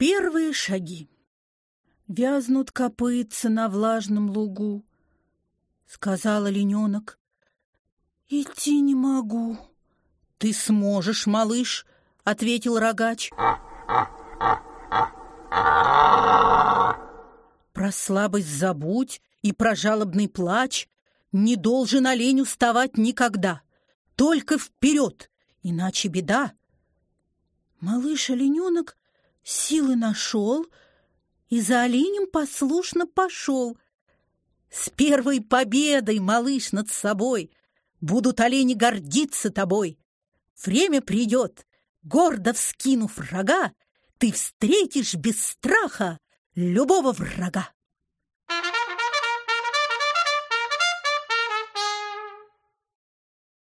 Первые шаги. Вязнут копытца на влажном лугу, Сказал олененок. Идти не могу. Ты сможешь, малыш, Ответил рогач. Про слабость забудь и про жалобный плач Не должен олень уставать никогда. Только вперед, иначе беда. Малыш-олененок силы нашел И за оленем послушно пошел. С первой победой, малыш, над собой Будут олени гордиться тобой. Время придет, гордо вскинув рога, Ты встретишь без страха любого врага.